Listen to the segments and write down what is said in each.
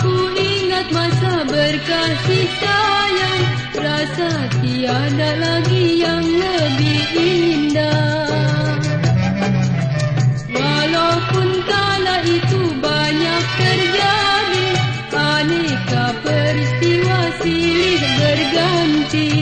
ku ingat masa berkasih sayang Rasa tiada lagi yang lebih indah. Walaupun kala itu banyak terjadi Aneka peristiwa silih berganti.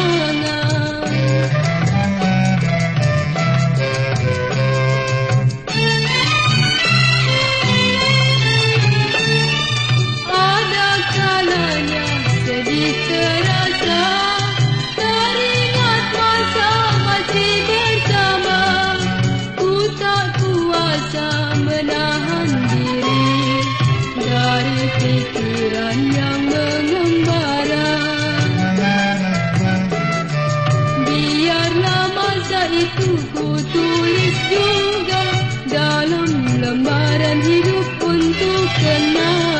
lembaran hidup untuk kenangan